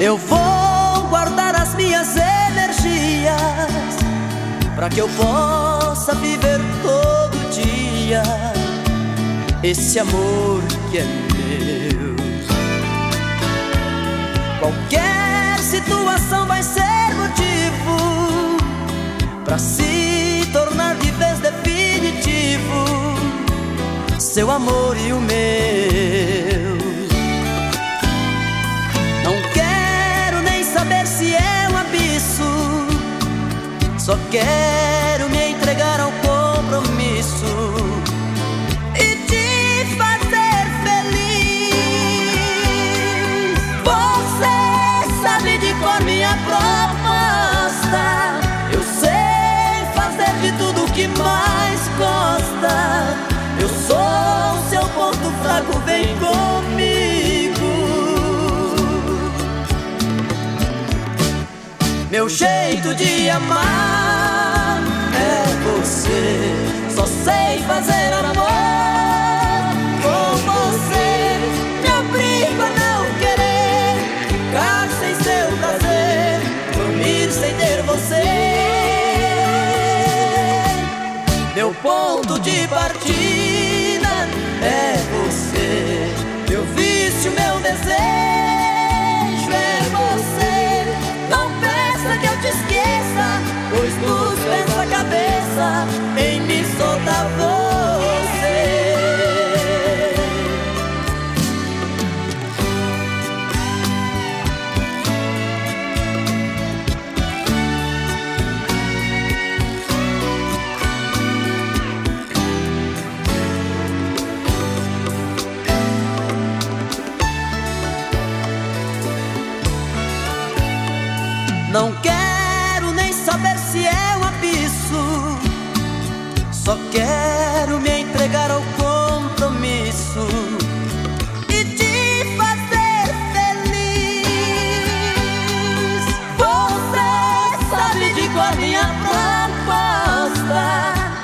Eu vou guardar as minhas energias para que eu possa viver todo dia esse amor que é meu. Qualquer situação vai ser motivo para se tornar de vez definitivo seu amor e o meu. Só quero me entregar ao compromisso e te fazer feliz. Você sabe de cor minha proposta. Eu sei fazer de tudo o que mais gosta. Eu sou seu ponto fraco, vem comigo. Meu jeito de amar você. Só sei fazer amor com você. Me obrigo a não querer ficar sem seu prazer, dormir sem ter você. Meu ponto de partida Não quero nem saber se é um abismo. Só quero me entregar ao compromisso e te fazer feliz. Você sabe de qual minha proposta.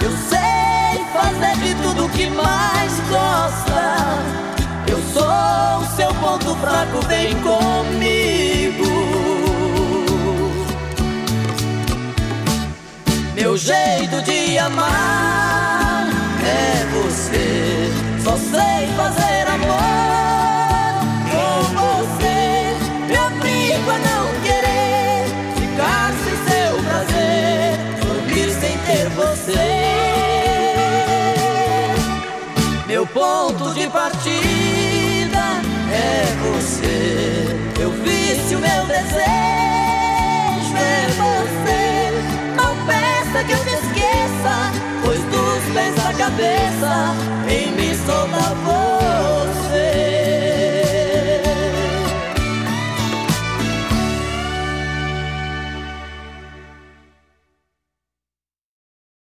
Eu sei fazer de tudo que mais gosta. Eu sou o seu ponto fraco, vem comigo. Meu jeito de amar é você. Só sei fazer amor com você. Me obrigo a não querer ficar sem seu prazer, dormir sem ter você. Meu ponto de partida é você. Meu vício, meu desejo é você. Peça que eu te esqueça, pois dos pés à cabeça em mim dá voz.